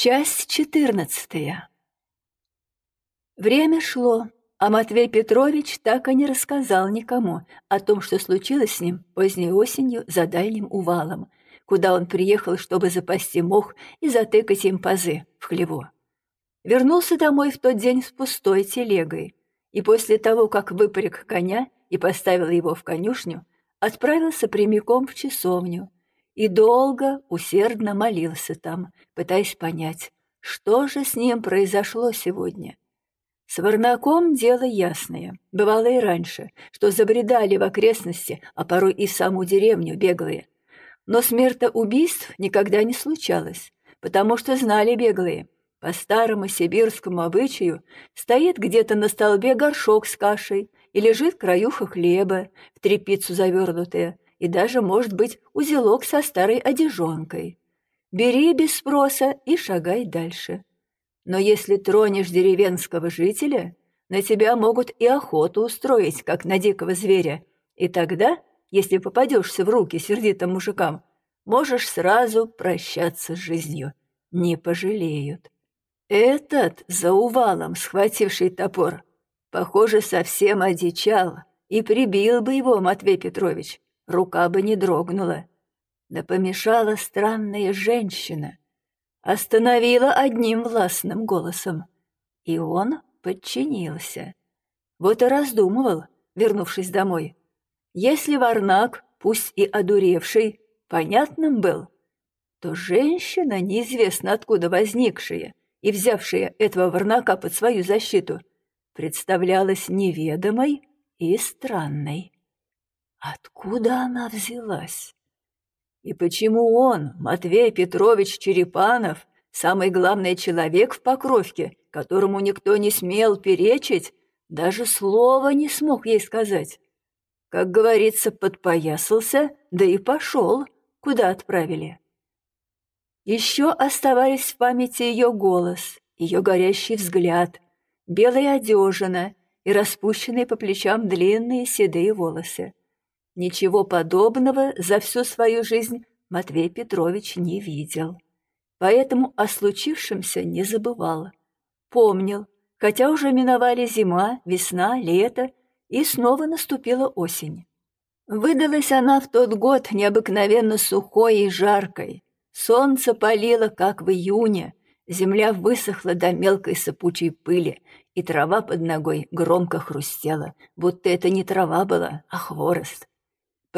Часть четырнадцатая. Время шло, а Матвей Петрович так и не рассказал никому о том, что случилось с ним поздней осенью за дальним увалом, куда он приехал, чтобы запасти мох и затыкать им пазы в хлеву. Вернулся домой в тот день с пустой телегой, и после того, как выпряг коня и поставил его в конюшню, отправился прямиком в часовню, и долго, усердно молился там, пытаясь понять, что же с ним произошло сегодня. С Варнаком дело ясное. Бывало и раньше, что забредали в окрестности, а порой и в саму деревню беглые. Но смертоубийств никогда не случалось, потому что знали беглые. По старому сибирскому обычаю стоит где-то на столбе горшок с кашей и лежит краюха хлеба, в тряпицу завернутая, и даже, может быть, узелок со старой одежонкой. Бери без спроса и шагай дальше. Но если тронешь деревенского жителя, на тебя могут и охоту устроить, как на дикого зверя, и тогда, если попадешься в руки сердитым мужикам, можешь сразу прощаться с жизнью. Не пожалеют. Этот, за увалом схвативший топор, похоже, совсем одичал, и прибил бы его Матвей Петрович, рука бы не дрогнула. Да помешала странная женщина. Остановила одним властным голосом. И он подчинился. Вот и раздумывал, вернувшись домой. Если Варнак, пусть и одуревший, понятным был, то женщина, неизвестно откуда возникшая и взявшая этого Варнака под свою защиту, представлялась неведомой и странной. Откуда она взялась? И почему он, Матвей Петрович Черепанов, самый главный человек в Покровке, которому никто не смел перечить, даже слова не смог ей сказать? Как говорится, подпоясался, да и пошел, куда отправили. Еще оставались в памяти ее голос, ее горящий взгляд, белая одежина и распущенные по плечам длинные седые волосы. Ничего подобного за всю свою жизнь Матвей Петрович не видел. Поэтому о случившемся не забывал. Помнил, хотя уже миновали зима, весна, лето, и снова наступила осень. Выдалась она в тот год необыкновенно сухой и жаркой. Солнце палило, как в июне, земля высохла до мелкой сыпучей пыли, и трава под ногой громко хрустела, будто это не трава была, а хворост.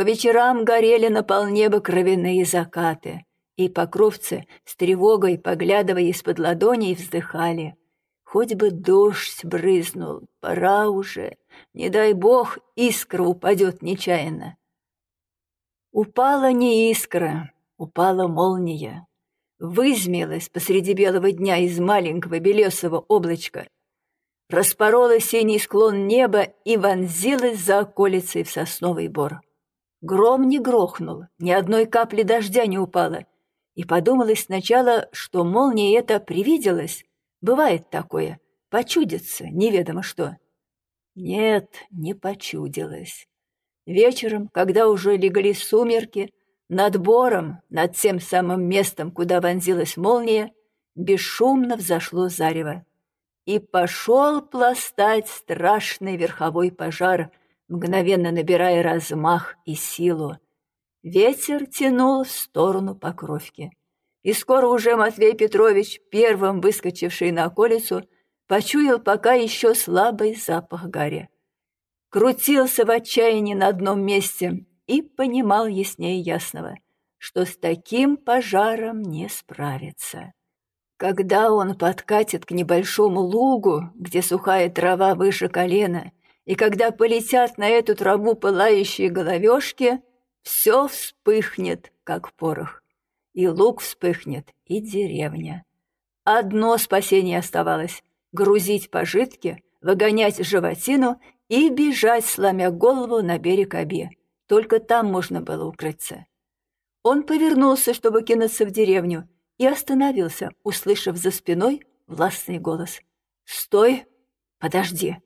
По вечерам горели на полнеба кровяные закаты, и покровцы с тревогой, поглядывая из-под ладоней, вздыхали. Хоть бы дождь брызнул, пора уже, не дай бог, искра упадет нечаянно. Упала не искра, упала молния. Вызмелась посреди белого дня из маленького белесого облачка, распорола синий склон неба и вонзилась за околицей в сосновый бор. Гром не грохнул, ни одной капли дождя не упало. И подумалось сначала, что молния эта привиделась. Бывает такое, почудится, неведомо что. Нет, не почудилось. Вечером, когда уже легли сумерки, над бором, над тем самым местом, куда вонзилась молния, бесшумно взошло зарево. И пошел пластать страшный верховой пожар, мгновенно набирая размах и силу. Ветер тянул в сторону Покровки. И скоро уже Матвей Петрович, первым выскочивший на околицу, почуял пока еще слабый запах гари. Крутился в отчаянии на одном месте и понимал яснее ясного, что с таким пожаром не справится. Когда он подкатит к небольшому лугу, где сухая трава выше колена, и когда полетят на эту траву пылающие головешки, все вспыхнет, как порох. И лук вспыхнет, и деревня. Одно спасение оставалось — грузить пожитки, выгонять животину и бежать, сломя голову на берег Оби. Только там можно было укрыться. Он повернулся, чтобы кинуться в деревню, и остановился, услышав за спиной властный голос. «Стой! Подожди!»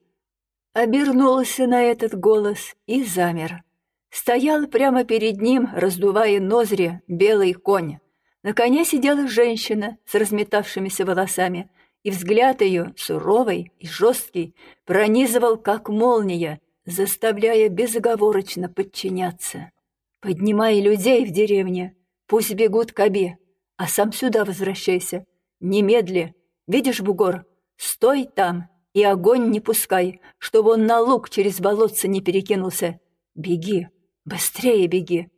Обернулся на этот голос и замер. Стоял прямо перед ним, раздувая ноздри, белый конь. На коне сидела женщина с разметавшимися волосами, и взгляд ее, суровый и жесткий, пронизывал, как молния, заставляя безоговорочно подчиняться. «Поднимай людей в деревне, пусть бегут к обе, а сам сюда возвращайся. Немедли, видишь бугор? Стой там и огонь не пускай, чтобы он на луг через болотце не перекинулся. Беги, быстрее беги!»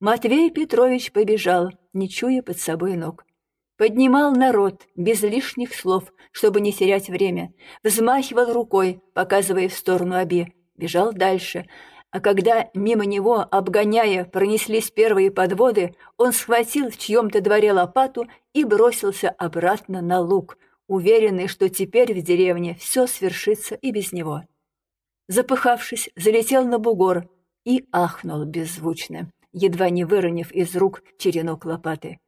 Матвей Петрович побежал, не чуя под собой ног. Поднимал народ без лишних слов, чтобы не терять время. Взмахивал рукой, показывая в сторону Аби. Бежал дальше. А когда мимо него, обгоняя, пронеслись первые подводы, он схватил в чьем-то дворе лопату и бросился обратно на луг, уверенный, что теперь в деревне все свершится и без него. Запыхавшись, залетел на бугор и ахнул беззвучно едва не выронив из рук черенок лопаты.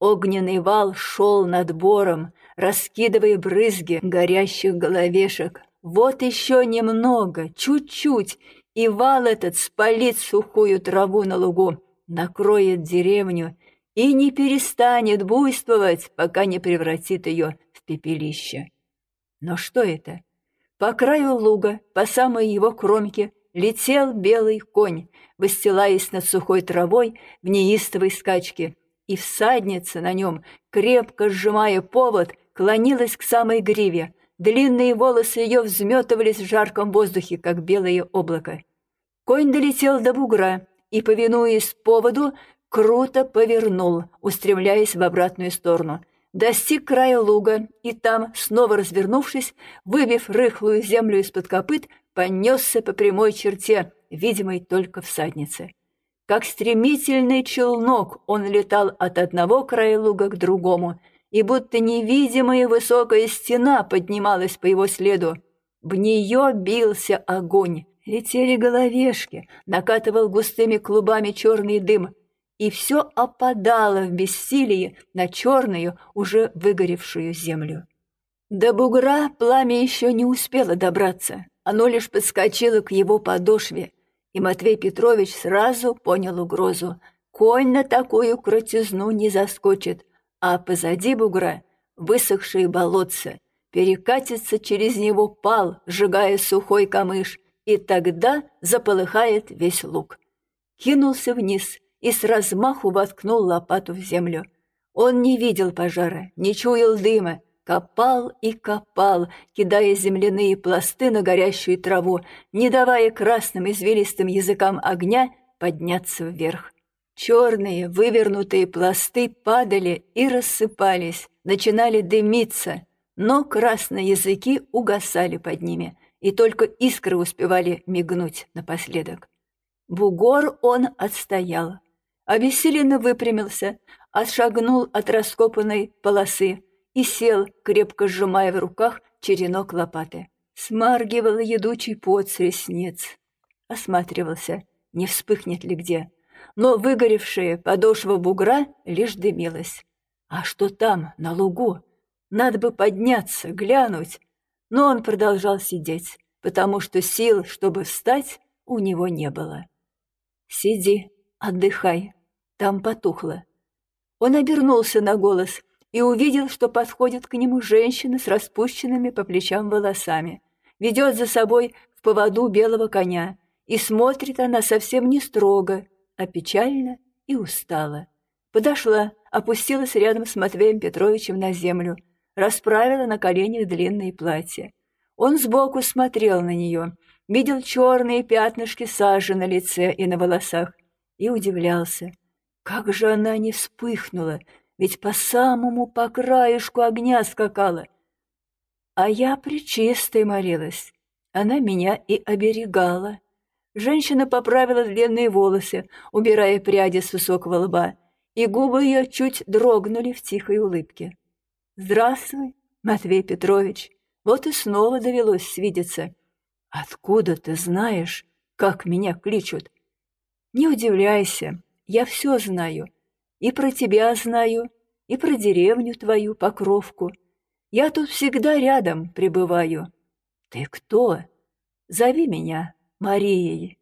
Огненный вал шел над бором, раскидывая брызги горящих головешек. Вот еще немного, чуть-чуть, и вал этот спалит сухую траву на лугу, накроет деревню и не перестанет буйствовать, пока не превратит ее пепелище. Но что это? По краю луга, по самой его кромке, летел белый конь, выстилаясь над сухой травой в неистовой скачке, и всадница на нем, крепко сжимая повод, клонилась к самой гриве. Длинные волосы ее взметывались в жарком воздухе, как белое облако. Конь долетел до бугра и, повинуясь поводу, круто повернул, устремляясь в обратную сторону. Достиг края луга и там, снова развернувшись, выбив рыхлую землю из-под копыт, понесся по прямой черте, видимой только всаднице. Как стремительный челнок он летал от одного края луга к другому, и будто невидимая высокая стена поднималась по его следу. В нее бился огонь, летели головешки, накатывал густыми клубами черный дым, и все опадало в бессилии на черную, уже выгоревшую землю. До бугра пламя еще не успело добраться, оно лишь подскочило к его подошве, и Матвей Петрович сразу понял угрозу. Конь на такую крутизну не заскочит, а позади бугра высохшие болотца. Перекатится через него пал, сжигая сухой камыш, и тогда заполыхает весь луг. Кинулся вниз и с размаху воткнул лопату в землю. Он не видел пожара, не чуял дыма, Копал и копал, кидая земляные пласты на горящую траву, не давая красным извилистым языкам огня подняться вверх. Черные вывернутые пласты падали и рассыпались, начинали дымиться, но красные языки угасали под ними, и только искры успевали мигнуть напоследок. Бугор он отстоял, обессиленно выпрямился, отшагнул от раскопанной полосы, и сел, крепко сжимая в руках черенок лопаты. Смаргивал едучий пот с ресниц. Осматривался, не вспыхнет ли где. Но выгоревшая подошва бугра лишь дымилась. А что там, на лугу? Надо бы подняться, глянуть. Но он продолжал сидеть, потому что сил, чтобы встать, у него не было. «Сиди, отдыхай, там потухло». Он обернулся на голос — и увидел, что подходит к нему женщина с распущенными по плечам волосами. Ведет за собой в поводу белого коня, и смотрит она совсем не строго, а печально и устала. Подошла, опустилась рядом с Матвеем Петровичем на землю, расправила на коленях длинное платье. Он сбоку смотрел на нее, видел черные пятнышки сажи на лице и на волосах, и удивлялся. Как же она не вспыхнула, ведь по самому по краешку огня скакала. А я причистой молилась. Она меня и оберегала. Женщина поправила длинные волосы, убирая пряди с высокого лба, и губы ее чуть дрогнули в тихой улыбке. «Здравствуй, Матвей Петрович. Вот и снова довелось свидеться. Откуда ты знаешь, как меня кличут?» «Не удивляйся, я все знаю. И про тебя знаю, и про деревню твою, Покровку. Я тут всегда рядом пребываю. Ты кто? Зови меня Марией.